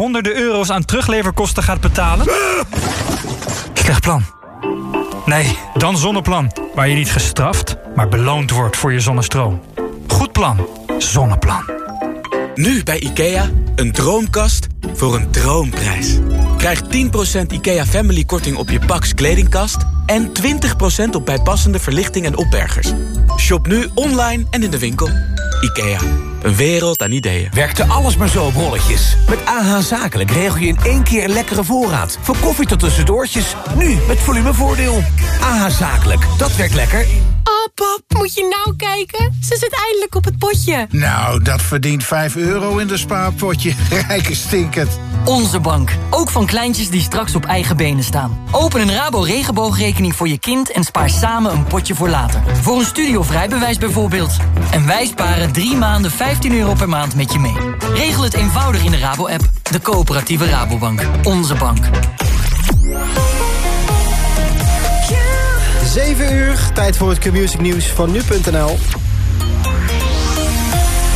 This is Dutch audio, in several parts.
honderden euro's aan terugleverkosten gaat betalen? Slecht plan. Nee, dan Zonneplan. Waar je niet gestraft, maar beloond wordt voor je zonnestroom. Goed plan. Zonneplan. Nu bij IKEA, een droomkast voor een droomprijs. Krijg 10% IKEA Family korting op je Pax kledingkast... en 20% op bijpassende verlichting en opbergers. Shop nu online en in de winkel. IKEA, een wereld aan ideeën. Werkte alles maar zo op rolletjes. Met AH Zakelijk regel je in één keer een lekkere voorraad. Van koffie tot tussendoortjes. Nu met volumevoordeel. AH Zakelijk, dat werkt lekker. Oh, pap, moet je nou kijken? Ze zit eindelijk op het potje. Nou, dat verdient 5 euro in de spaarpotje. Rijke stinkend. Onze bank. Ook van kleintjes die straks op eigen benen staan. Open een Rabo regenboogrekening voor je kind... en spaar samen een potje voor later. Voor een studie of rijbewijs bijvoorbeeld. En wij sparen drie maanden 15 euro per maand met je mee. Regel het eenvoudig in de Rabo-app. De coöperatieve Rabobank. Onze bank. 7 uur, tijd voor het Q-Music nieuws van nu.nl.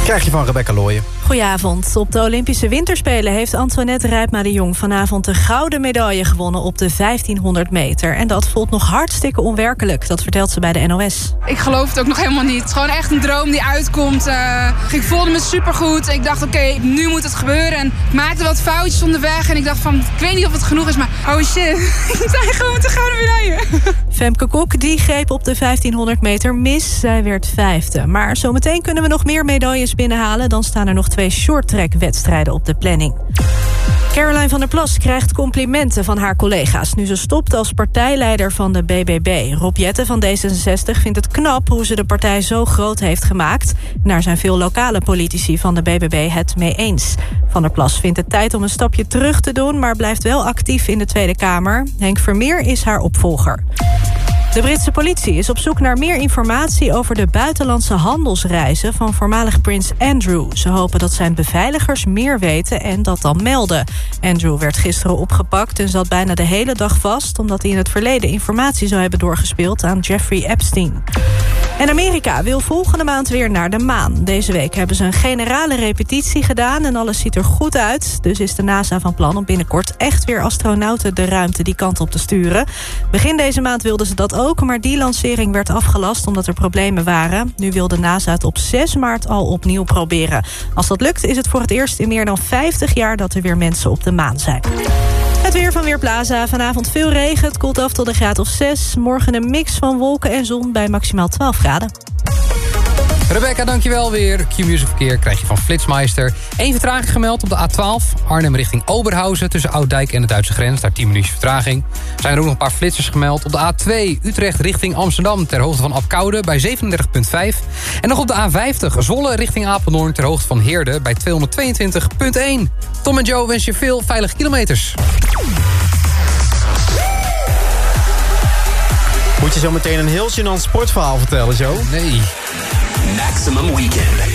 Krijg je van Rebecca Looyen. Goedenavond. Op de Olympische Winterspelen heeft Antoinette Rijpma de Jong vanavond de gouden medaille gewonnen op de 1500 meter. En dat voelt nog hartstikke onwerkelijk, dat vertelt ze bij de NOS. Ik geloof het ook nog helemaal niet. Het is gewoon echt een droom die uitkomt. Uh, ik voelde me supergoed. Ik dacht, oké, nu moet het gebeuren. En ik maakte wat foutjes onderweg en ik dacht van, ik weet niet of het genoeg is, maar oh shit, ik sta gewoon met de gouden medaille. Femke Kok, die greep op de 1500 meter mis. Zij werd vijfde. Maar zometeen kunnen we nog meer medailles binnenhalen. Dan staan er nog twee shorttrack-wedstrijden op de planning. Caroline van der Plas krijgt complimenten van haar collega's... nu ze stopt als partijleider van de BBB. Rob Jette van D66 vindt het knap hoe ze de partij zo groot heeft gemaakt. daar zijn veel lokale politici van de BBB het mee eens. Van der Plas vindt het tijd om een stapje terug te doen... maar blijft wel actief in de Tweede Kamer. Henk Vermeer is haar opvolger. De Britse politie is op zoek naar meer informatie over de buitenlandse handelsreizen van voormalig prins Andrew. Ze hopen dat zijn beveiligers meer weten en dat dan melden. Andrew werd gisteren opgepakt en zat bijna de hele dag vast... omdat hij in het verleden informatie zou hebben doorgespeeld aan Jeffrey Epstein. En Amerika wil volgende maand weer naar de maan. Deze week hebben ze een generale repetitie gedaan en alles ziet er goed uit. Dus is de NASA van plan om binnenkort echt weer astronauten de ruimte die kant op te sturen. Begin deze maand wilden ze dat ook, maar die lancering werd afgelast omdat er problemen waren. Nu wil de NASA het op 6 maart al opnieuw proberen. Als dat lukt is het voor het eerst in meer dan 50 jaar dat er weer mensen op de maan zijn. Het weer van Weerplaza. Vanavond veel regen. Het koelt af tot een graad of 6. Morgen een mix van wolken en zon bij maximaal 12 graden. Rebecca, dankjewel weer. Q-Music Verkeer krijg je van Flitsmeister. Eén vertraging gemeld op de A12. Arnhem richting Oberhausen tussen Ouddijk en de Duitse grens. Daar 10 minuten vertraging. Zijn er ook nog een paar flitsers gemeld. Op de A2 Utrecht richting Amsterdam ter hoogte van Apkoude bij 37,5. En nog op de A50 Zwolle richting Apeldoorn ter hoogte van Heerde bij 222,1. Tom en Joe wens je veel veilige kilometers. Moet je zo meteen een heel gênant sportverhaal vertellen, Joe? Nee. Maximum Weekend.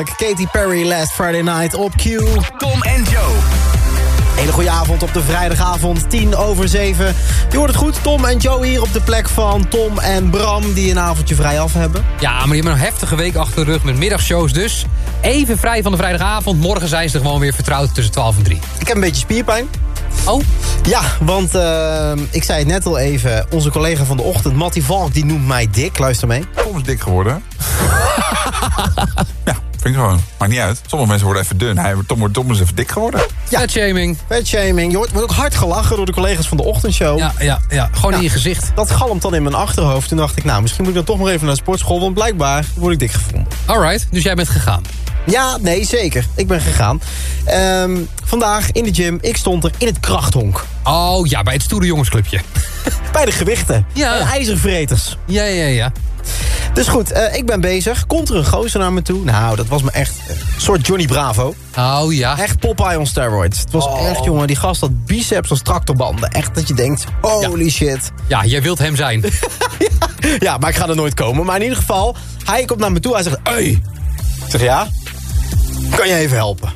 Katy Perry, Last Friday Night op Q. Tom en Joe. Hele goede avond op de vrijdagavond, 10 over 7. Je hoort het goed, Tom en Joe hier op de plek van Tom en Bram... die een avondje vrij af hebben. Ja, maar die hebben een heftige week achter de rug met middagshows dus. Even vrij van de vrijdagavond. Morgen zijn ze er gewoon weer vertrouwd tussen 12 en 3. Ik heb een beetje spierpijn. Oh? Ja, want uh, ik zei het net al even. Onze collega van de ochtend, Matty Valk, die noemt mij dik. Luister mee. Tom is dik geworden. vind ik gewoon. Maakt niet uit. Sommige mensen worden even dun. Hij, Tom, wordt, Tom is even dik geworden. Ja. Fatshaming. Fatshaming. Je wordt, wordt ook hard gelachen door de collega's van de ochtendshow. Ja, ja, ja. gewoon in je gezicht. Dat galmt dan in mijn achterhoofd. Toen dacht ik, nou, misschien moet ik dan toch nog even naar de sportschool. Want blijkbaar word ik dik gevonden. Alright, dus jij bent gegaan. Ja, nee, zeker. Ik ben gegaan. Um, vandaag in de gym, ik stond er in het krachthonk. Oh ja, bij het stoere jongensclubje. bij de gewichten. Ja. Bij de ijzervreters. Ja, ja, ja. Dus goed, uh, ik ben bezig. Komt er een gozer naar me toe? Nou, dat was me echt een soort Johnny Bravo. Oh ja. Echt Popeye on steroids. Het was oh. echt, jongen, die gast had biceps als tractorbanden. Echt dat je denkt, holy ja. shit. Ja, jij wilt hem zijn. ja, ja, maar ik ga er nooit komen. Maar in ieder geval, hij komt naar me toe. Hij zegt, hey. Ik zeg, ja? Kan je even helpen?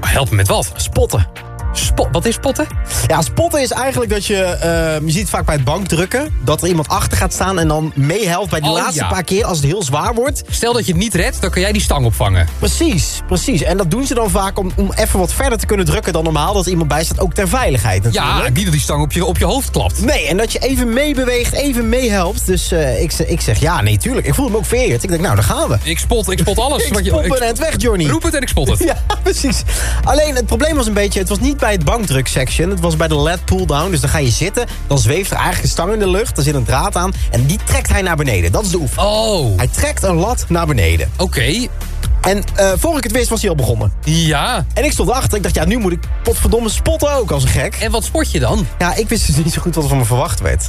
Helpen met wat? Spotten. Spot, wat is spotten? Ja, spotten is eigenlijk dat je... Uh, je ziet vaak bij het bankdrukken... dat er iemand achter gaat staan en dan meehelpt bij die oh, laatste ja. paar keer... als het heel zwaar wordt. Stel dat je het niet redt, dan kan jij die stang opvangen. Precies, precies. En dat doen ze dan vaak om, om even wat verder te kunnen drukken dan normaal... dat er iemand bij staat, ook ter veiligheid natuurlijk. Ja, niet dat die stang op je, op je hoofd klapt. Nee, en dat je even meebeweegt, even meehelpt. Dus uh, ik, ik zeg, ja, nee, tuurlijk. Ik voel hem ook vereerd. Ik denk, nou, daar gaan we. Ik spot, ik spot alles. ik je, spot ik, en het weg, Johnny. Roep het en ik spot het. ja, precies. Alleen, het probleem was een beetje... het was niet bij het bankdruk section. Het was bij de led pull-down. Dus dan ga je zitten. Dan zweeft er eigenlijk een stang in de lucht. Er zit een draad aan. En die trekt hij naar beneden. Dat is de oefening. Oh. Hij trekt een lat naar beneden. Oké. Okay. En uh, voor ik het wist was hij al begonnen. Ja. En ik stond erachter. Ik dacht, ja, nu moet ik potverdomme spotten ook als een gek. En wat sport je dan? Ja, ik wist dus niet zo goed wat er van me verwacht werd.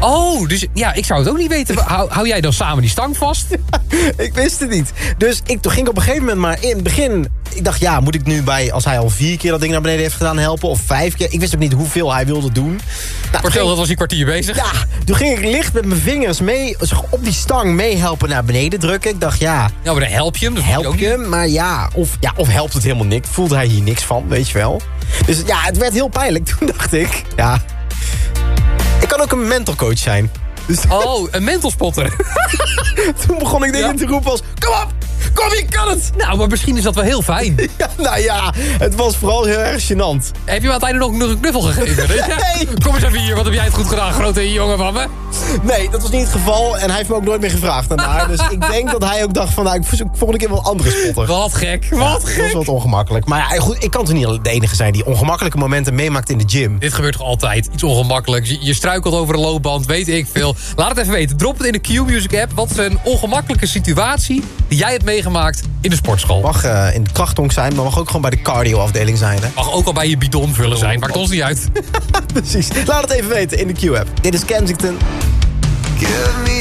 Oh, dus ja, ik zou het ook niet weten. Hou, hou jij dan samen die stang vast? ik wist het niet. Dus ik ging op een gegeven moment maar in het begin... Ik dacht, ja, moet ik nu bij, als hij al vier keer dat ding naar beneden heeft gedaan, helpen? Of vijf keer? Ik wist ook niet hoeveel hij wilde doen. Nou, Vertel, dat was een kwartier bezig. Ja, toen ging ik licht met mijn vingers mee, op die stang meehelpen naar beneden drukken. Ik dacht, ja... Ja, maar dan help je hem. Dat help maar ja of, ja, of helpt het helemaal niks. Voelde hij hier niks van, weet je wel. Dus ja, het werd heel pijnlijk. Toen dacht ik, ja... Ik kan ook een mentalcoach zijn. Dus oh, een mentalspotter. Toen begon ik dingen ja. te roepen als... Kom op, kom, je kan het! Nou, maar misschien is dat wel heel fijn. ja, nou ja, het was vooral heel erg gênant. Heb je me uiteindelijk nog, nog een knuffel gegeven? nee. Kom eens even hier, wat heb jij het goed gedaan, grote jongen van me? Nee, dat was niet het geval. En hij heeft me ook nooit meer gevraagd daarna. dus ik denk dat hij ook dacht van... Nou, ik zoek volgende keer wel andere spotter. Wat gek, wat ja, gek. Dat was wat ongemakkelijk. Maar ja, goed, ik kan toch niet de enige zijn... die ongemakkelijke momenten meemaakt in de gym. Dit gebeurt toch altijd? Iets ongemakkelijks. Je, je struikelt over een loopband, weet ik veel. Laat het even weten. Drop het in de Q-Music app. Wat is een ongemakkelijke situatie die jij hebt meegemaakt in de sportschool? Mag uh, in de krachtonk zijn, maar mag ook gewoon bij de cardio-afdeling zijn. Hè? Mag ook al bij je bidon vullen zijn. Maakt ons niet uit. Precies. Laat het even weten in de Q-app. Dit is Kensington. Give me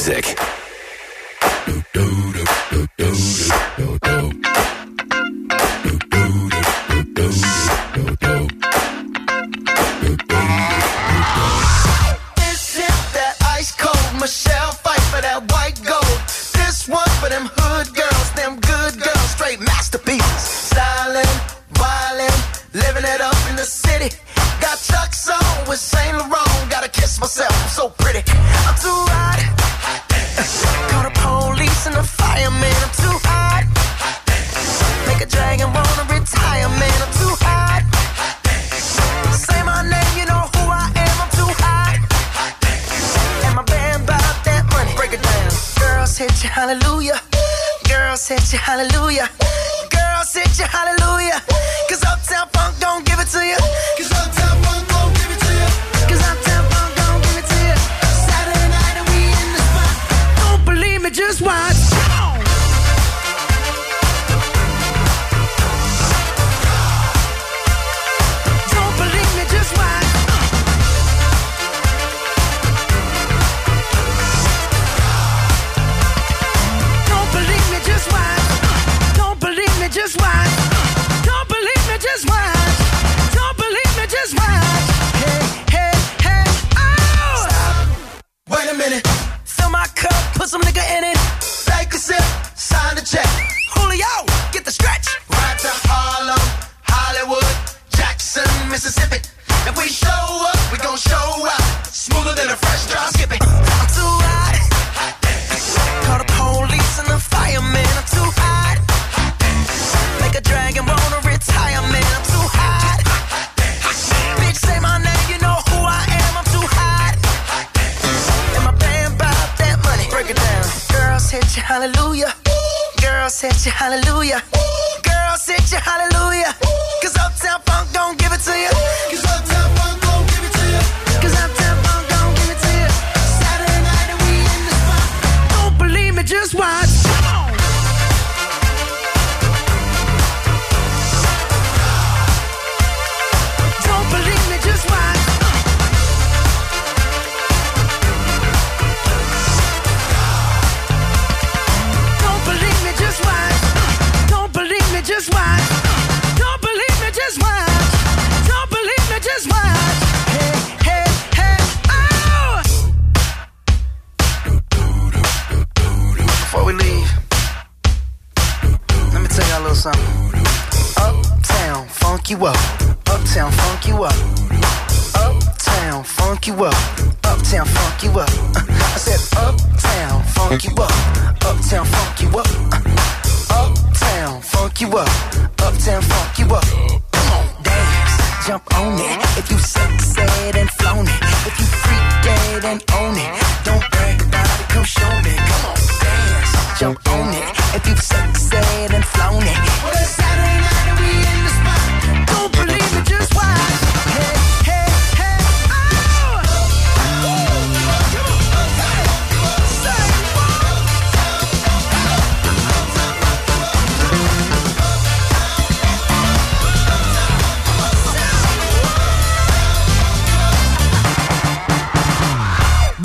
music.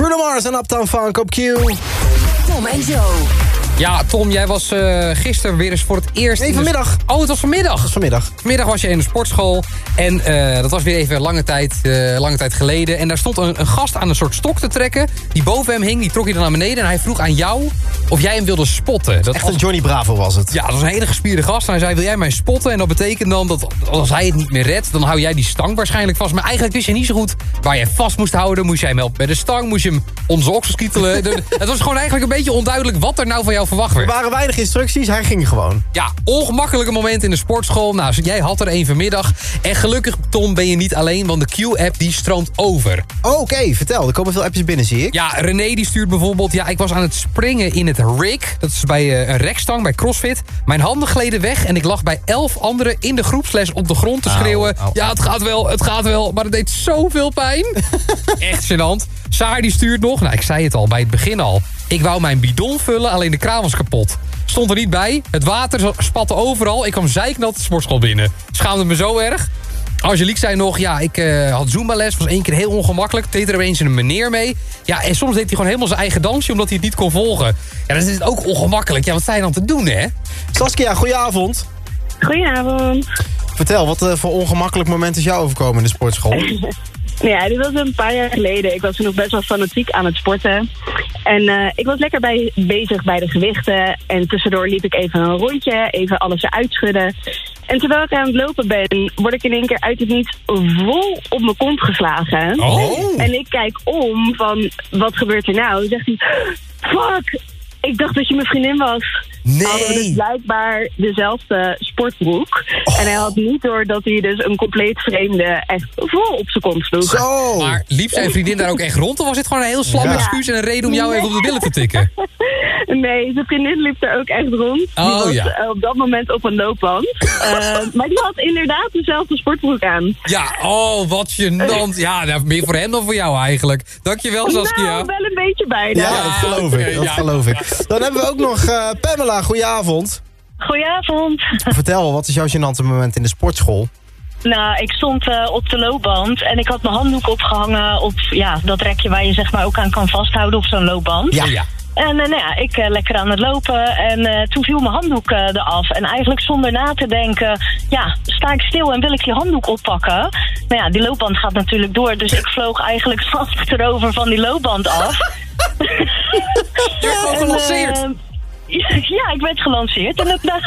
Bruno Mars en Uptown Funk cup Q. Tom en ja, Tom, jij was uh, gisteren weer eens voor het eerst... Nee, vanmiddag. Oh, het was vanmiddag. Was vanmiddag. Vanmiddag was je in de sportschool. En eh, dat was weer even lange tijd, eh, lange tijd geleden. En daar stond een, een, gast aan een soort stok te trekken. Die boven hem hing, die trok hij dan naar beneden. En hij vroeg aan jou of jij hem wilde spotten. Dat Echt als... een Johnny Bravo was het. Ja, dat was een hele gespierde gast. En hij zei, wil jij mij spotten? En dat betekent dan dat als hij het niet meer redt... dan hou jij die stang waarschijnlijk vast. Maar eigenlijk wist je niet zo goed waar je vast moest houden. Moest jij hem helpen bij de stang? Moest je hem onze oksels kietelen? het was gewoon eigenlijk een beetje onduidelijk wat er nou van jou verwacht Er waren weinig instructies, hij ging gewoon. Ja, ongemakkelijke moment in de sportschool. Nou, jij had er een vanmiddag. En gelukkig, Tom, ben je niet alleen, want de Q-app die stroomt over. Oh, Oké, vertel. Er komen veel appjes binnen, zie ik. Ja, René die stuurt bijvoorbeeld... Ja, ik was aan het springen in het rig. Dat is bij eh, een rekstang, bij CrossFit. Mijn handen gleden weg en ik lag bij elf anderen in de groepsles op de grond te schreeuwen. Ja, het gaat wel, het gaat wel. Maar het deed zoveel pijn. Echt gênant. Saar die stuurt nog. Nou, ik zei het al bij het begin al. Ik wou mijn bidon vullen, alleen de kraan was kapot. Stond er niet bij. Het water spatte overal. Ik kwam zeiknat de sportschool binnen. Schaamde me zo erg. Angelique zei nog, ja, ik eh, had Zumba-les. Was één keer heel ongemakkelijk. Deed er opeens een meneer mee. Ja, en soms deed hij gewoon helemaal zijn eigen dansje... omdat hij het niet kon volgen. Ja, dan is het ook ongemakkelijk. Ja, wat zijn dan te doen, hè? Saskia, goedenavond. Goedenavond. Vertel, wat eh, voor ongemakkelijk moment is jou overkomen in de sportschool? Ja, dit was een paar jaar geleden. Ik was toen nog best wel fanatiek aan het sporten. En eh, ik was lekker bij, bezig bij de gewichten. En tussendoor liep ik even een rondje, even alles eruit schudden. En terwijl ik aan het lopen ben, word ik in één keer uit het niets vol op mijn kont geslagen. Oh. En ik kijk om van, wat gebeurt er nou? Zegt hij, fuck, ik dacht dat je mijn vriendin was. Nee. Hadden we dus blijkbaar dezelfde sportbroek. En hij had niet door dat hij dus een compleet vreemde echt vol op zijn kont sloeg. Maar liep zijn vriendin daar ook echt rond? Of was dit gewoon een heel slam Ja. excuus en een reden om jou even op de billen te tikken? Nee, zijn vriendin liep er ook echt rond. die Oh, was ja. eh, op dat moment op een loopband. Eh, maar die had inderdaad dezelfde sportbroek aan. Ja, oh, wat gênant. Ja, nou, meer voor hem dan voor jou eigenlijk. Dankjewel, Saskia. Nou, wel een beetje bijna. Ja, dat geloof ik. Dat geloof ik. Dan hebben we ook nog eh, Pamela. Goedenavond. Goedenavond. Vertel, wat is jouw gênante moment in de sportschool? Nou, ik stond eh, op de loopband en ik had mijn handdoek opgehangen op ja, dat rekje waar je zeg maar ook aan kan vasthouden op zo'n loopband. Ja. ja. En eh, nou ja, ik eh, lekker aan het lopen en eh, toen viel mijn handdoek eraf. En eigenlijk zonder na te denken, ja, sta ik stil en wil ik die handdoek oppakken? Nou ja, die loopband gaat natuurlijk door, dus ik vloog eigenlijk achterover van die loopband af. Je werd gewoon En, gelanceerd. ja, ik werd gelanceerd inderdaad.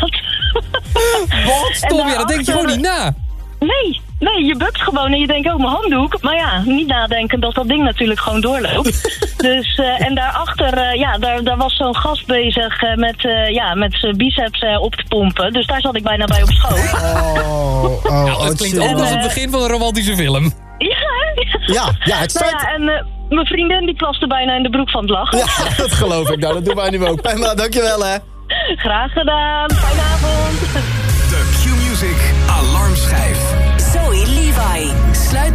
Wat? Tom, ja, dat denk je gewoon niet na. Nee, nee, je bukt gewoon en je denkt, oh, mijn handdoek. Maar ja, niet nadenken dat dat ding natuurlijk gewoon doorloopt. dus, eh, en daarachter, eh, ja, daar, daar was zo'n gast bezig eh, met, eh, ja, met zijn biceps op te pompen. Dus daar zat ik bijna bij op schoot. Oh, oh, Nou, het klinkt ook als het begin van een romantische film. Ja, hè? Ja, ja, het Nou start- ja, en eh, mijn vriendin die plaste bijna in de broek van het lachen. Ja, dat geloof ik. Nou, dat doen wij nu ook. Pamela, dankjewel hè. Graag gedaan. Fijne avond. De Q-Music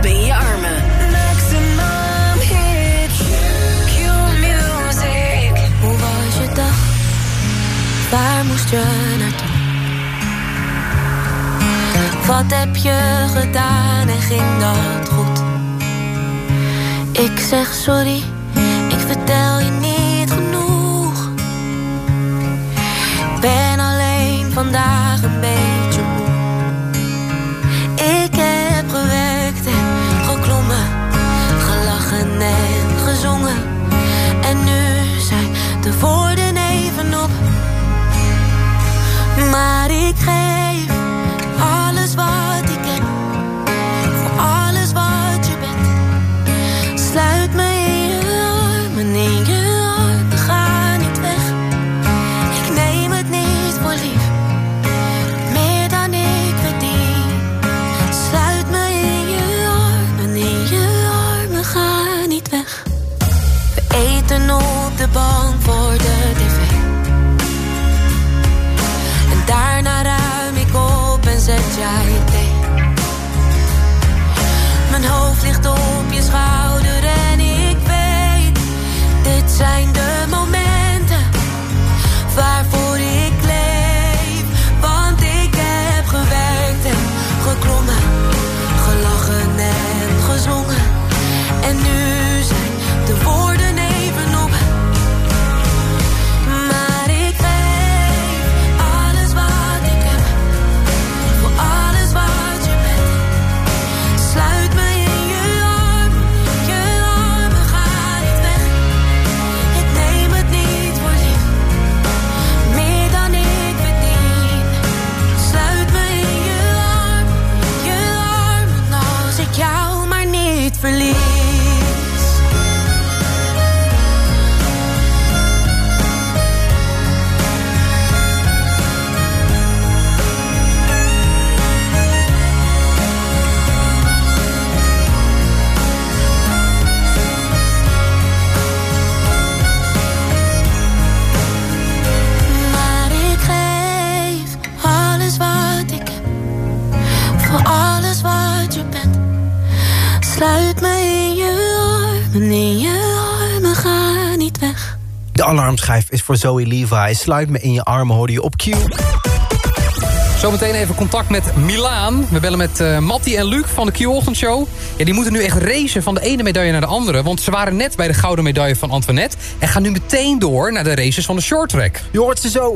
Bij je armen. Maximum hits. Q-music. Hoe was je dag? Waar moest je naartoe? Wat heb je gedaan en ging dat goed? Ik zeg sorry, ik vertel je is voor Zoe Levi. Sluit me in je armen, hoor je op Q. Zometeen even contact met Milaan. We bellen met eh, uh, Matti en Luc van de Q-ochtendshow. Ja, die moeten nu echt racen van de ene medaille naar de andere. Want ze waren net bij de gouden medaille van Antoinette. En gaan nu meteen door naar de races van de short track. Je hoort ze zo.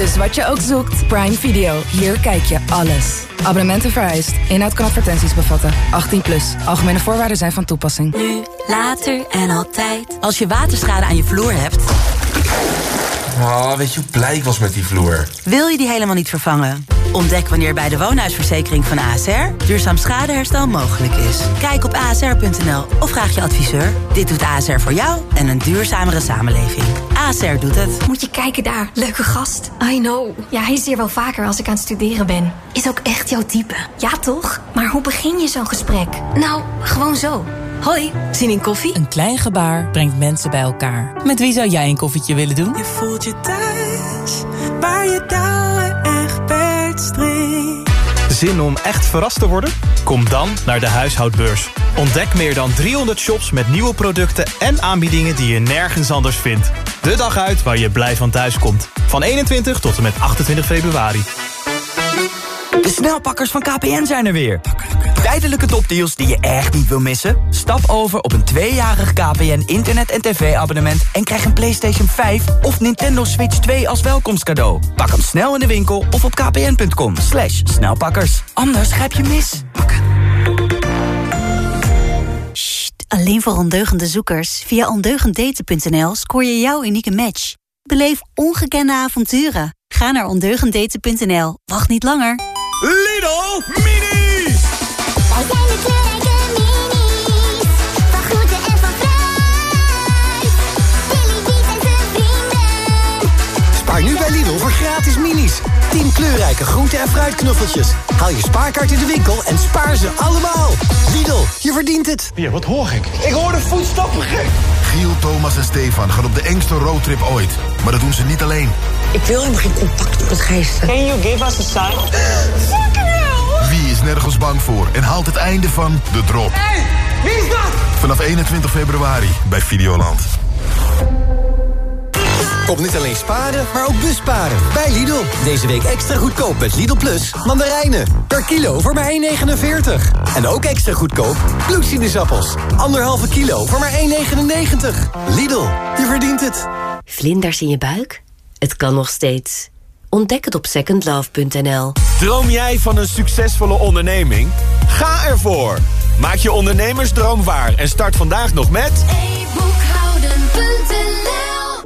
Dus wat je ook zoekt, Prime Video. Hier kijk je alles. Abonnementen vereist. Inhoud kan advertenties bevatten. 18 plus. Algemene voorwaarden zijn van toepassing. Nu, later en altijd. Als je waterschade aan je vloer hebt... Oh, weet je hoe blij ik was met die vloer? Wil je die helemaal niet vervangen? Ontdek wanneer bij de woonhuisverzekering van ASR duurzaam schadeherstel mogelijk is. Kijk op asr.nl of vraag je adviseur. Dit doet ASR voor jou en een duurzamere samenleving. ASR doet het. Moet je kijken daar, leuke gast. I know. Ja, hij is hier wel vaker als ik aan het studeren ben. Is ook echt jouw type. Ja, toch? Maar hoe begin je zo'n gesprek? Nou, gewoon zo. Hoi, zin in koffie? Een klein gebaar brengt mensen bij elkaar. Met wie zou jij een koffietje willen doen? Je voelt je thuis, waar je touwen echt Zin om echt verrast te worden? Kom dan naar de huishoudbeurs. Ontdek meer dan 300 shops met nieuwe producten en aanbiedingen die je nergens anders vindt. De dag uit waar je blij van thuis komt. Van 21 tot en met 28 februari. De snelpakkers van KPN zijn er weer. Tijdelijke topdeals die je echt niet wil missen? Stap over op een tweejarig KPN internet- en tv-abonnement... en krijg een PlayStation 5 of Nintendo Switch 2 als welkomstcadeau. Pak hem snel in de winkel of op kpn.com. Slash snelpakkers. Anders grijp je mis. Alleen voor ondeugende zoekers. Via ondeugenddaten.nl scoor je jouw unieke match. Beleef ongekende avonturen. Ga naar ondeugenddaten.nl. Wacht niet langer. Lidl Mini! Wij zijn de kleurrijke voor gratis minis. 10 kleurrijke groente- en fruitknuffeltjes. Haal je spaarkaart in de winkel en spaar ze allemaal. Lidl, je verdient het. Ja, wat hoor ik? Ik hoor de voetstappen gek. Giel, Thomas en Stefan gaan op de engste roadtrip ooit. Maar dat doen ze niet alleen. Ik wil helemaal geen contact met geesten. Can you give us a sign? Fucking hell! Wie is nergens bang voor en haalt het einde van De Drop? Hey, wie is dat? Vanaf 21 februari bij Videoland. Kom niet alleen sparen, maar ook busparen. Bij Lidl. Deze week extra goedkoop met Lidl Plus mandarijnen. Per kilo voor maar 1,49. En ook extra goedkoop bloedsinusappels. Anderhalve kilo voor maar 1,99. Lidl, je verdient het. Vlinders in je buik? Het kan nog steeds. Ontdek het op secondlove.nl. Droom jij van een succesvolle onderneming? Ga ervoor! Maak je ondernemersdroom waar en start vandaag nog met...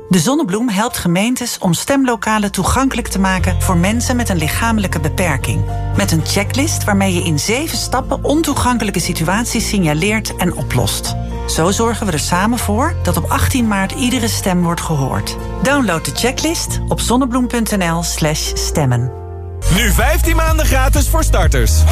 De Zonnebloem helpt gemeentes om stemlokalen toegankelijk te maken voor mensen met een lichamelijke beperking. Met een checklist waarmee je in zeven stappen ontoegankelijke situaties signaleert en oplost. Zo zorgen we er samen voor dat op 18 maart iedere stem wordt gehoord. Download de checklist op zonnebloem.nl/slash stemmen. Nu 15 maanden gratis voor starters.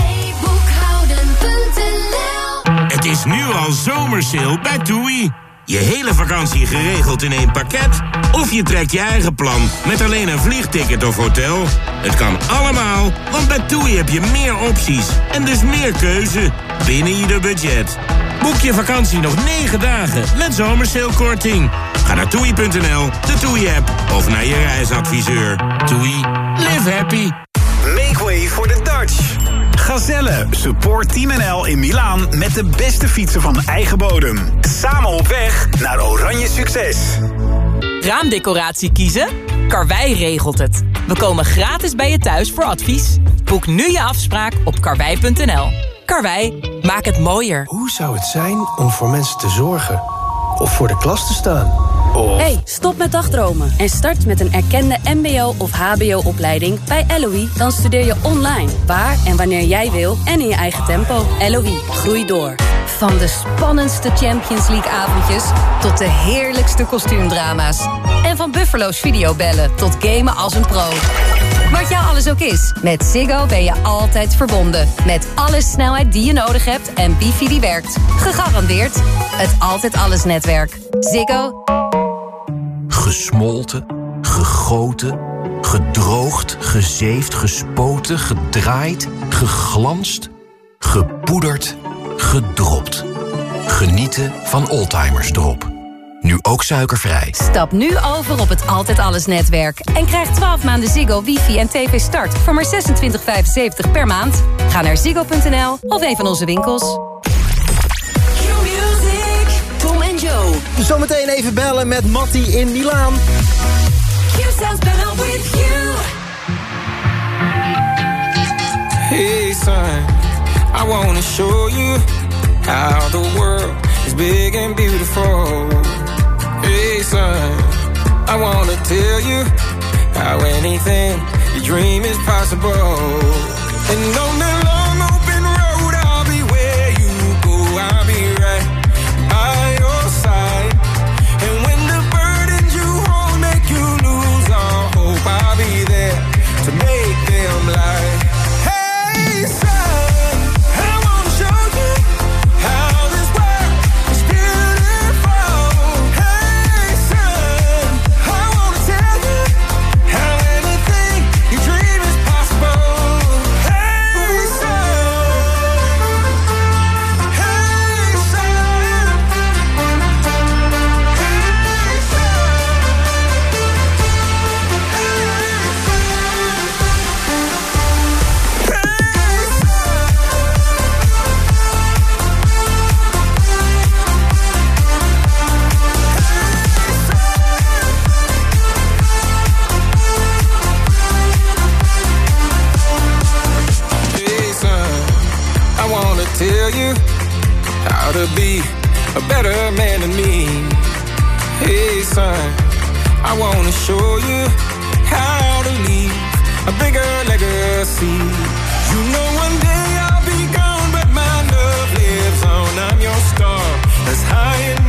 Het is nu al zomersale bij TUI. Je hele vakantie geregeld in één pakket? Of je trekt je eigen plan met alleen een vliegticket of hotel? Het kan allemaal, want bij TUI heb je meer opties en dus meer keuze binnen ieder budget. Boek je vakantie nog 9 dagen met zomersailkorting. Ga naar toei.nl, de TUI-app of naar je reisadviseur. TUI, live happy. Make way voor de Dutch. Gazelle, support Team NL in Milaan met de beste fietsen van eigen bodem. Samen op weg naar oranje succes. Raamdecoratie kiezen? Karwei regelt het. We komen gratis bij je thuis voor advies. Boek nu je afspraak op karwei.nl. Karwei, maak het mooier. Hoe zou het zijn om voor mensen te zorgen? Of voor de klas te staan? Hey, stop met dagdromen en start met een erkende mbo- of hbo-opleiding bij LOE. Dan studeer je online, waar en wanneer jij wil en in je eigen tempo. LOE, groei door. Van de spannendste Champions League-avondjes tot de heerlijkste kostuumdrama's. En van Buffalo's videobellen tot gamen als een pro. Wat jou alles ook is, met Ziggo ben je altijd verbonden. Met alle snelheid die je nodig hebt en wifi die werkt. Gegarandeerd het Altijd Alles netwerk. Ziggo. Gesmolten, gegoten, gedroogd, gezeefd, gespoten, gedraaid, geglanst, gepoederd, gedropt. Genieten van Oldtimers Drop. Nu ook suikervrij. Stap nu over op het Altijd Alles netwerk. En krijg 12 maanden Ziggo, wifi en tv start voor maar 26,75 per maand. Ga naar ziggo.nl of een van onze winkels. Zometeen even bellen met Matty in Milaan. Hey son, I wanna show you how the world is big and beautiful. Hey son, I wanna tell you how anything you dream is possible. And on that to be a better man than me. Hey son, I wanna show you how to leave a bigger legacy. You know one day I'll be gone, but my love lives on. I'm your star that's high in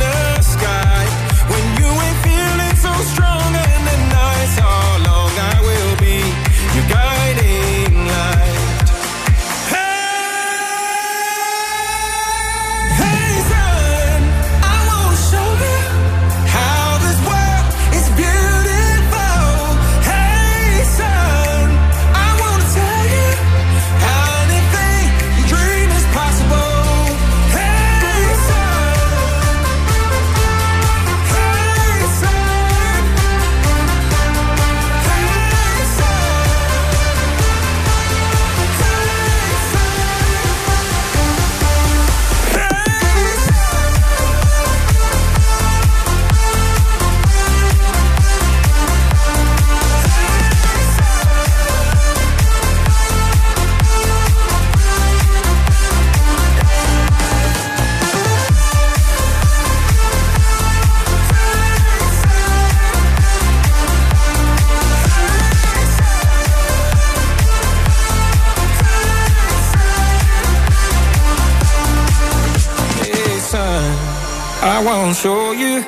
To show you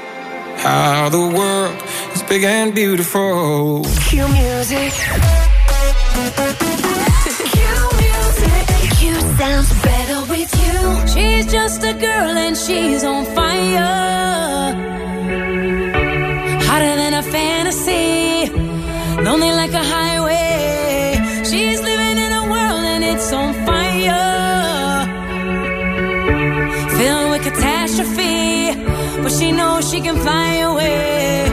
how the world is big and beautiful. Q music. Q sounds better with you. She's just a girl and she's on fire. Hotter than a fantasy. Lonely like a highway. She knows she can fly away.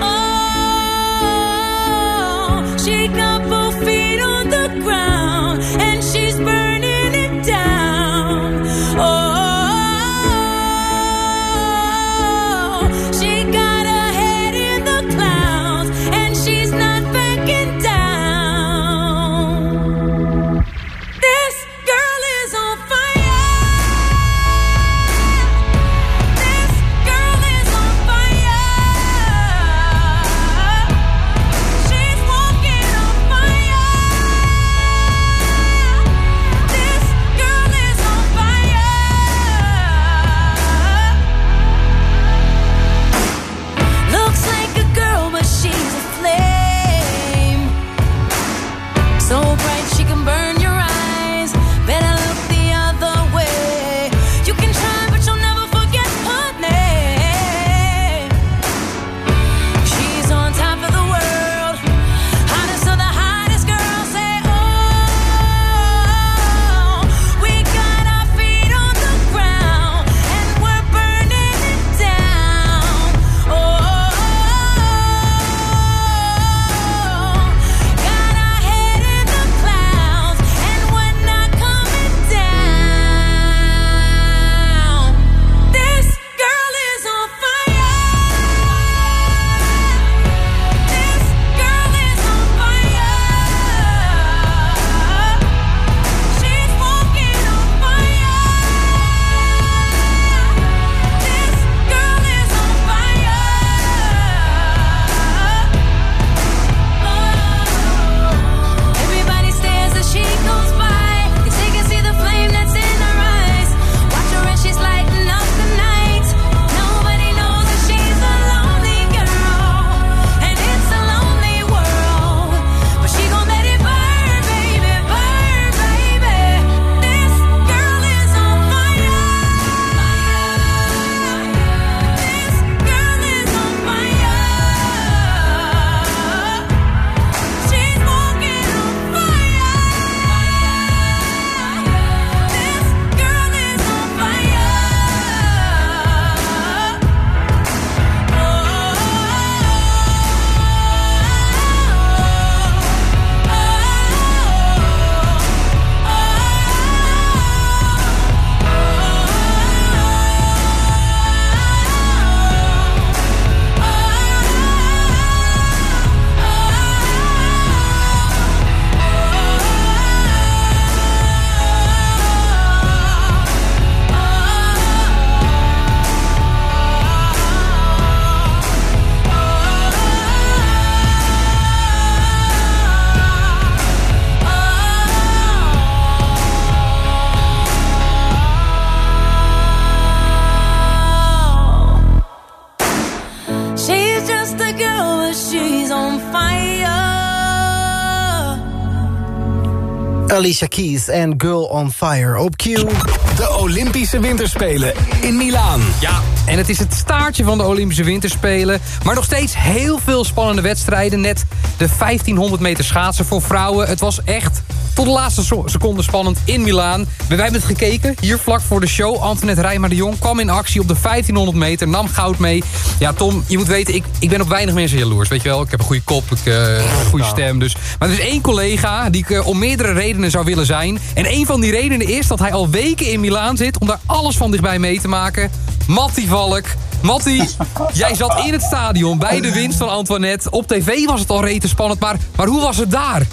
Alicia Keys en Girl on Fire op Q. De Olympische Winterspelen in Milaan. Ja, en het is het staartje van de Olympische Winterspelen. Maar nog steeds heel veel spannende wedstrijden. Net de 1500 meter schaatsen voor vrouwen. Het was echt tot de laatste seconde spannend in Milaan. Wij hebben het gekeken, hier vlak voor de show. Antoinette Rijmer de Jong kwam in actie op de 1500 meter. Nam goud mee. Ja, Tom, je moet weten, ik, ik ben op weinig mensen jaloers. Weet je wel, ik heb een goede kop, ik, uh, een goede stem. Dus. Maar er is één collega die ik uh, om meerdere redenen zou willen zijn. En een van die redenen is dat hij al weken in Milaan zit... om daar alles van dichtbij mee te maken. Matti Valk. Matti, jij zat in het stadion bij de winst van Antoinette. Op tv was het al rete spannend, maar, maar hoe was het daar?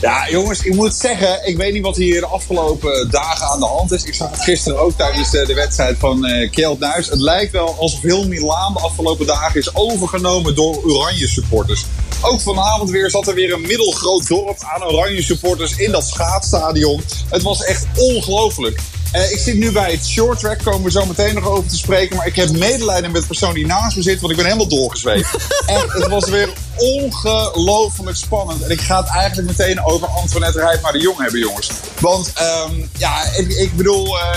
Ja, jongens, ik moet zeggen, ik weet niet wat hier de afgelopen dagen aan de hand is. Ik zag het gisteren ook tijdens de, de wedstrijd van uh, Kjeld Nuis. Het lijkt wel alsof heel Milaan de afgelopen dagen is overgenomen door Oranje supporters. Ook vanavond weer zat er weer een middelgroot dorp aan Oranje supporters in dat schaatsstadion. Het was echt ongelooflijk. Uh, ik zit nu bij het short track, komen we zo meteen nog over te spreken. Maar ik heb medelijden met de persoon die naast me zit, want ik ben helemaal doorgezweefd. Echt, het was weer ongelooflijk spannend. En ik ga het eigenlijk meteen over Antoinette Rijpma de Jong hebben, jongens. Want um, ja, ik, bedoel, uh,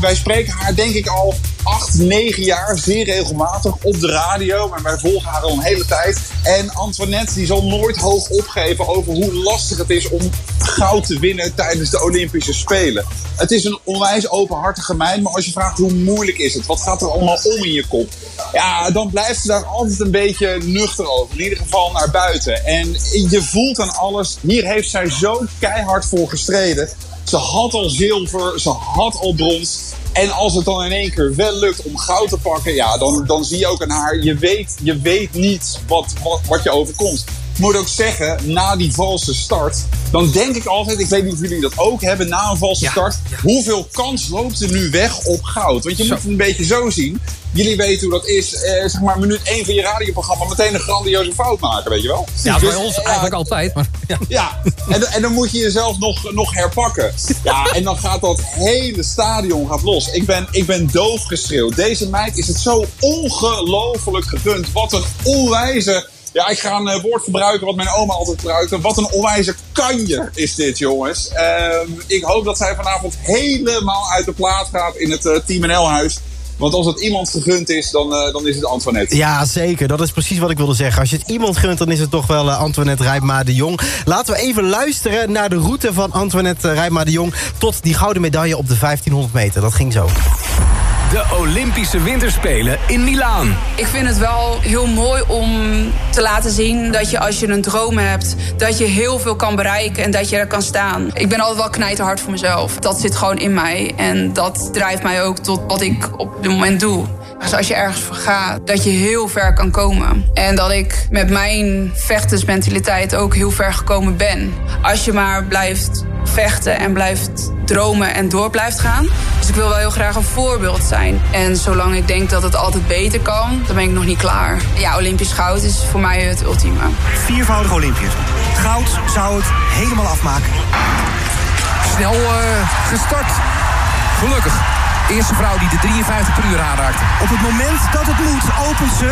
wij spreken haar denk ik al acht, negen jaar zeer regelmatig op de radio. Maar wij volgen haar al een hele tijd. En Antoinette die zal nooit hoog opgeven over hoe lastig het is om goud te winnen tijdens de Olympische Spelen. Het is een onwijs openhartige meid, maar als je vraagt hoe moeilijk is het, wat gaat er allemaal om in je kop, ja, dan blijft ze daar altijd een beetje nuchter over. In ieder geval naar buiten. En je voelt aan alles, hier heeft zij zo keihard voor gestreden. Ze had al zilver, ze had al brons. En als het dan in één keer wel lukt om goud te pakken, ja, dan, dan zie je ook aan haar, je weet, je weet niet wat, wat, wat je overkomt. Moet ook zeggen, na die valse start, dan denk ik altijd, ik weet niet of jullie dat ook hebben, na een valse Ja, start, hoeveel kans loopt er nu weg op goud? Want je moet het een beetje zo zien. Jullie weten hoe dat is, eh, zeg maar, minuut 1 van je radioprogramma meteen een grandioze fout maken, weet je wel? Ja, Dus, bij ons ja, eigenlijk altijd. Maar, ja. ja, en, en dan moet je jezelf nog, nog herpakken. Ja, en dan gaat dat hele stadion gaat los. Ik ben, ik ben doof geschreeuwd. Deze meid is het zo ongelooflijk gegund. Wat een onwijze... Ja, ik ga een eh, woord gebruiken wat mijn oma altijd gebruikte. Wat een onwijze kanje is dit, jongens. Ehm, ik hoop dat zij vanavond helemaal uit de plaat gaat in het eh, Team NL-huis. Want als het iemand gegund is, dan, eh, dan is het Antoinette. Ja, zeker. Dat is precies wat ik wilde zeggen. Als je het iemand gunt, dan is het toch wel Antoinette Rijpma de Jong. Laten we even luisteren naar de route van Antoinette Rijpma de Jong... tot die gouden medaille op de 1500 meter. Dat ging zo. De Olympische Winterspelen in Milaan. Ik vind het wel heel mooi om te laten zien dat je als je een droom hebt, dat je heel veel kan bereiken en dat je er kan staan. Ik ben altijd wel knijterhard voor mezelf. Dat zit gewoon in mij en dat drijft mij ook tot wat ik op dit moment doe. Dus als je ergens voor gaat, dat je heel ver kan komen. En dat ik met mijn vechtersmentaliteit ook heel ver gekomen ben. Als je maar blijft vechten en blijft dromen en door blijft gaan. Dus ik wil wel heel graag een voorbeeld zijn. En zolang ik denk dat het altijd beter kan, dan ben ik nog niet klaar. Ja, Olympisch goud is voor mij het ultieme. Viervoudig Olympisch. Goud zou het helemaal afmaken. Snel eh, gestart. Gelukkig. Eerste vrouw die de 53 per uur aanraakte. Op het moment dat het moet, opent ze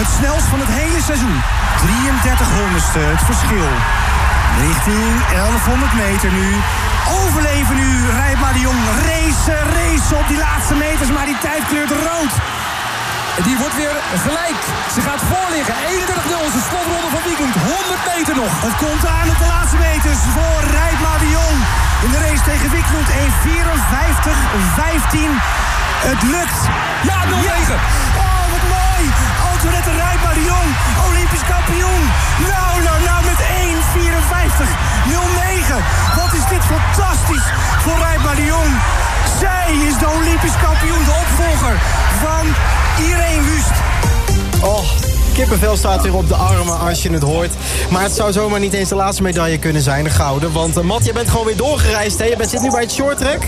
het snelst van het hele seizoen. 33 honderdste, het verschil. Richting 1100 meter nu. Overleven nu, Rijpma de Jong. Race, race op die laatste meters, maar die tijd kleurt rood. Die wordt weer gelijk. Ze gaat voorliggen. 31-0 is de slotronde van weekend. 100 meter nog. Het komt aan op de laatste tegen Wiklund 1.54-15. Het lukt. Ja, 0-9. Oh, wat mooi. Antoinette Rijpma de Jong, Olympisch kampioen. Nou, nou, nou, met 1.54-09. Wat is dit fantastisch voor Rijpma de Jong. Zij is de Olympisch kampioen, de opvolger van Irene Wust. Oh, kippenvel staat weer op de armen als je het hoort. Maar het zou zomaar niet eens de laatste medaille kunnen zijn, de gouden. Want uh, Matt, je bent gewoon weer doorgereisd, hè? Je bent, zit nu bij het short track.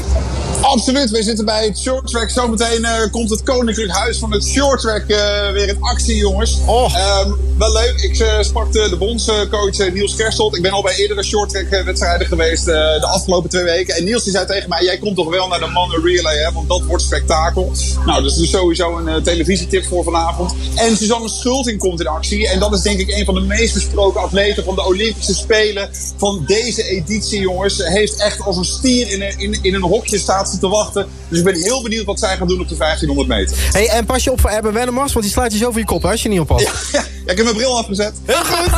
Absoluut, we zitten bij het short track. Zometeen eh, komt het Koninklijk Huis van het short track eh, weer in actie, jongens. Oh. Ehm, wel leuk, ik eh, sprak de, bondscoach Niels Kerstelt. Ik ben al bij eerdere short track wedstrijden geweest de afgelopen twee weken. En Niels die zei tegen mij, jij komt toch wel naar de mannen relay, hè? Want dat wordt spektakel. Nou, dat is dus sowieso een televisietip voor vanavond. En Suzanne Schulting komt in actie. En dat is denk ik een van de meest besproken atleten van de Olympische Spelen van deze editie, jongens. Ze heeft echt als een stier in een, in, in een hokje staat ze te wachten. Dus ik ben heel benieuwd wat zij gaan doen op de 1500 meter. Hey, en pas je op voor Erben Wennemars, want die slaat je zo voor je kop hè, als je niet oppast. Ja, ja, ik heb mijn bril afgezet. Heel goed.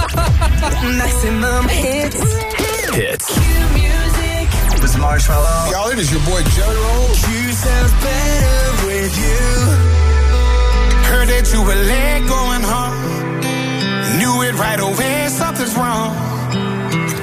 Maximum hits. Hits. This is Marshmallow. Y'all, it is your boy Roll. You sounds better with you. Heard that you were late going home. Knew it right away, something's wrong.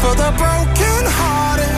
for the broken hearted.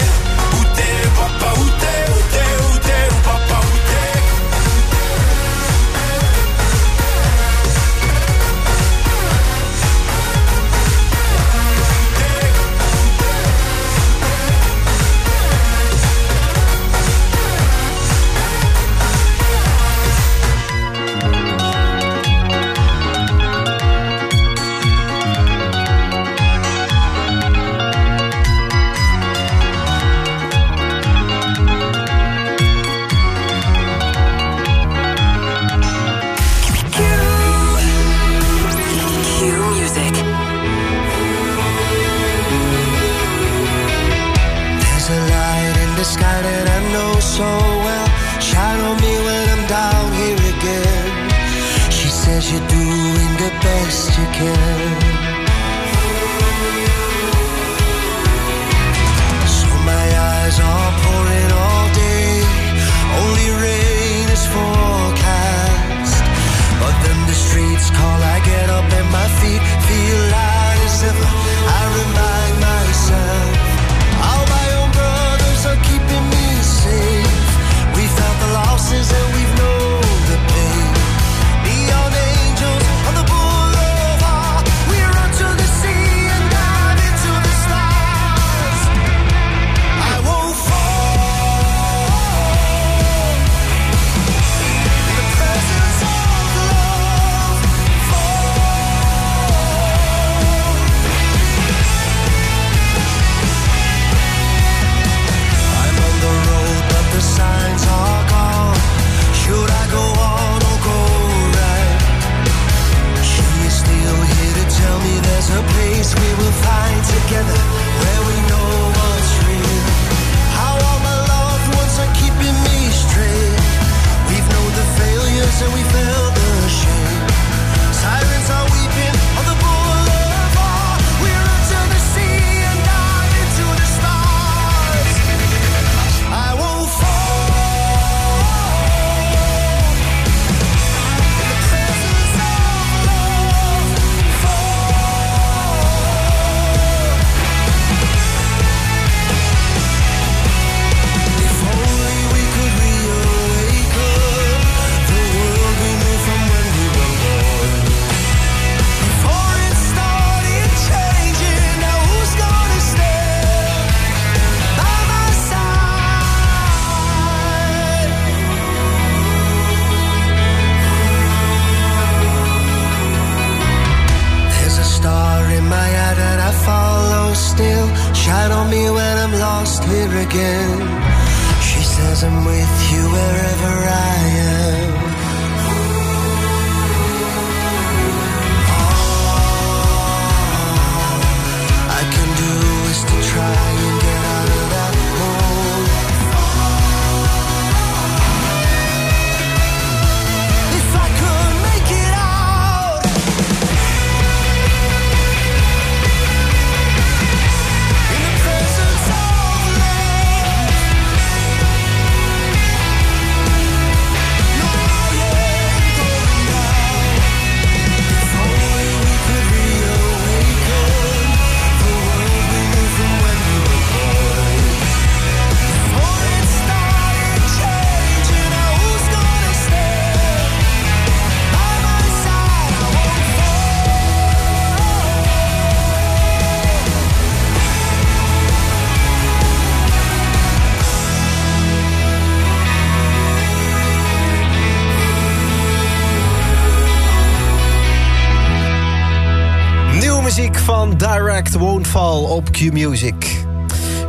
Op Q-Music.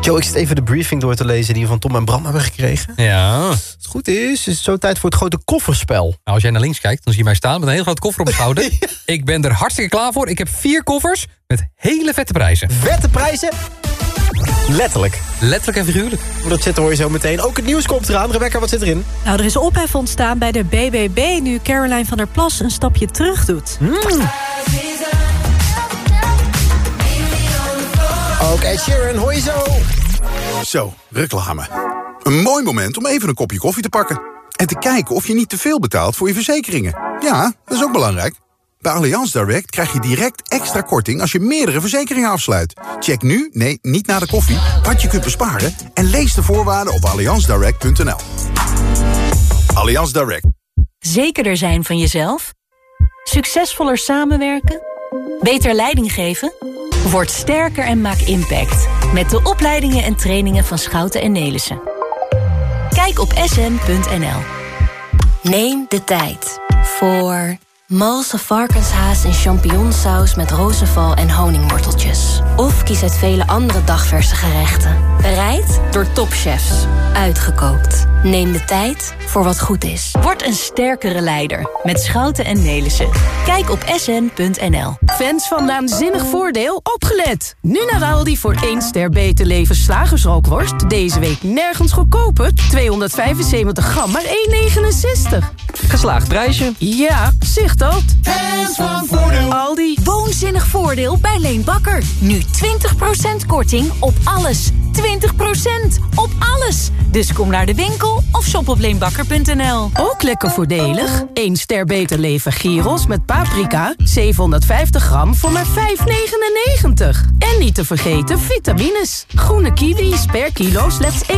Joe, ik zit even de briefing door te lezen die we van Tom en Bram hebben gekregen. Ja. Als het goed is, is het zo tijd voor het grote kofferspel. Nou, als jij naar links kijkt, dan zie je mij staan met een heel groot koffer op mijn schouder. Ik ben er hartstikke klaar voor. Ik heb vier koffers met hele vette prijzen. Vette prijzen? Letterlijk. Letterlijk en figuurlijk. Oh, dat zit hoor je zo meteen. Ook het nieuws komt eraan. Rebecca, wat zit erin? Nou, er is ophef ontstaan bij de BBB... nu Caroline van der Plas een stapje terug doet. Mm. Oké, Sharon, hoor je zo. Zo, reclame. Een mooi moment om even een kopje koffie te pakken. En te kijken of je niet te veel betaalt voor je verzekeringen. Ja, dat is ook belangrijk. Bij Allianz Direct krijg je direct extra korting als je meerdere verzekeringen afsluit. Check nu, nee, niet na de koffie, wat je kunt besparen... en lees de voorwaarden op allianzdirect.nl. Allianz Direct. Zekerder zijn van jezelf? Succesvoller samenwerken? Beter leiding geven? Word sterker en maak impact. Met de opleidingen en trainingen van Schouten en Nelissen. Kijk op sn.nl. Neem de tijd voor malse varkenshaas in champignonsaus met rozenval en honingworteltjes. Of kies uit vele andere dagverse gerechten. Bereid door topchefs. Uitgekookt. Neem de tijd voor wat goed is. Word een sterkere leider met Schouten en Nelissen. Kijk op sn.nl. Fans van Naanzinnig Voordeel, opgelet! Nu naar Aldi voor 1 ster beter leven slagersrookworst. Deze week nergens goedkoper. 275 gram, maar 1,69. Geslaagd prijsje. Ja, zicht dat. Fans van Voordeel. Aldi. Woonzinnig voordeel bij Leen Bakker. Nu 20% korting op alles. 20% op alles. Dus kom naar de winkel of shop op leenbakker.nl. Ook lekker voordelig. 1 ster beter leven gyros met paprika. 750 gram voor maar 5,99. En niet te vergeten vitamines. Groene kiwis per kilo slechts 1,99.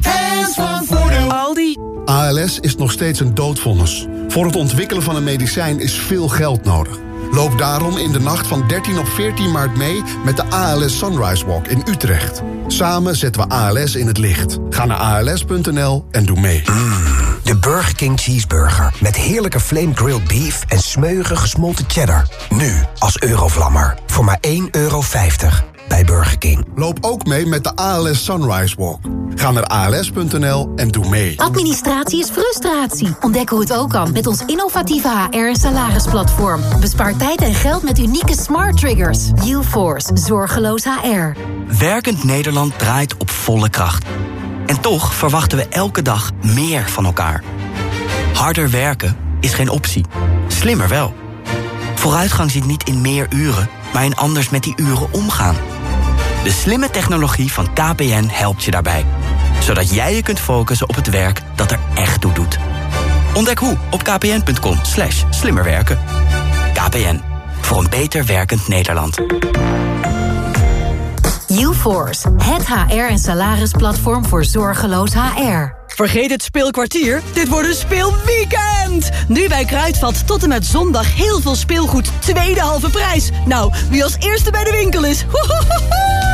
Fans van Voordeel. Aldi. ALS is nog steeds een doodvonnis. Voor het ontwikkelen van een medicijn is veel geld nodig. Loop daarom in de nacht van 13 op 14 maart mee met de ALS Sunrise Walk in Utrecht. Samen zetten we ALS in het licht. Ga naar als.nl en doe mee. De Burger King Cheeseburger. Met heerlijke flame grilled beef en smeuige gesmolten cheddar. Nu als Eurovlammer. Voor maar 1,50 euro bij Burger King. Loop ook mee met de ALS Sunrise Walk. Ga naar als.nl en doe mee. Administratie is frustratie. Ontdek hoe het ook kan met ons innovatieve HR- en salarisplatform. Bespaar tijd en geld met unieke smart triggers. UForce, zorgeloos HR. Werkend Nederland draait op volle kracht. En toch verwachten we elke dag meer van elkaar. Harder werken is geen optie. Slimmer wel. Vooruitgang zit niet in meer uren, maar in anders met die uren omgaan. De slimme technologie van KPN helpt je daarbij. Zodat jij je kunt focussen op het werk dat er echt toe doet. Ontdek hoe op kpn.com slash slimmerwerken. KPN, voor een beter werkend Nederland. UForce, het HR- en salarisplatform voor zorgeloos HR. Vergeet het speelkwartier, dit wordt een speelweekend! Nu bij Kruidvat tot en met zondag heel veel speelgoed, tweede halve prijs. Nou, wie als eerste bij de winkel is, hohohoho!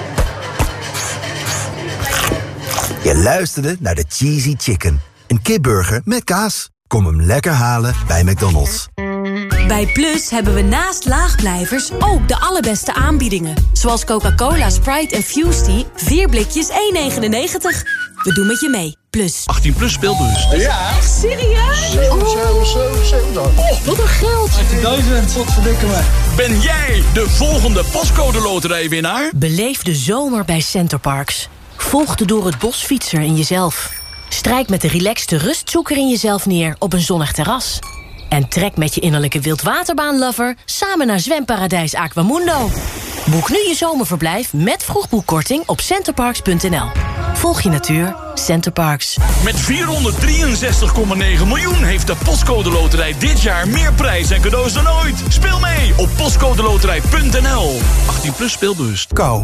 Je luisterde naar de Cheesy Chicken. Een kipburger met kaas. Kom hem lekker halen bij McDonald's. Bij Plus hebben we naast laagblijvers ook de allerbeste aanbiedingen. Zoals Coca-Cola, Sprite en Fusty. 4 blikjes 1,99. We doen met je mee. Plus. 18 plus speelbus. Ja. Echt serieus? 7, 7, 7, 7. Oh, wat een geld. 18.000, wat verdikken me. Ben jij de volgende pascode loterijwinnaar? Beleef de zomer bij Centerparks. Volg de door het bos fietser in jezelf. Strijk met de relaxte rustzoeker in jezelf neer op een zonnig terras. En trek met je innerlijke wildwaterbaanlover samen naar zwemparadijs Aquamundo. Boek nu je zomerverblijf met vroegboekkorting op centerparks.nl. Volg je natuur, Centerparks. Met 463,9 miljoen heeft de Postcode Loterij dit jaar meer prijs en cadeaus dan ooit. Speel mee op postcodeloterij.nl. 18 plus speelbewust. Kou.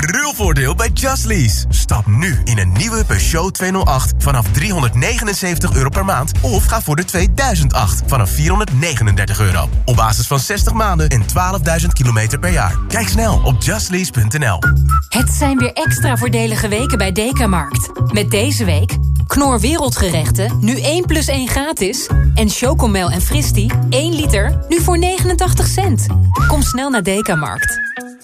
Brulvoordeel bij Just Lease. Stap nu in een nieuwe Peugeot 208 vanaf 379 euro per maand... of ga voor de 2008 vanaf 439 euro. Op basis van 60 maanden en 12.000 kilometer per jaar. Kijk snel op justlease.nl. Het zijn weer extra voordelige weken bij Dekamarkt. Met deze week Knor Wereldgerechten, nu 1 plus 1 gratis. En Chocomel en Fristi, 1 liter, nu voor 89 cent. Kom snel naar Dekamarkt.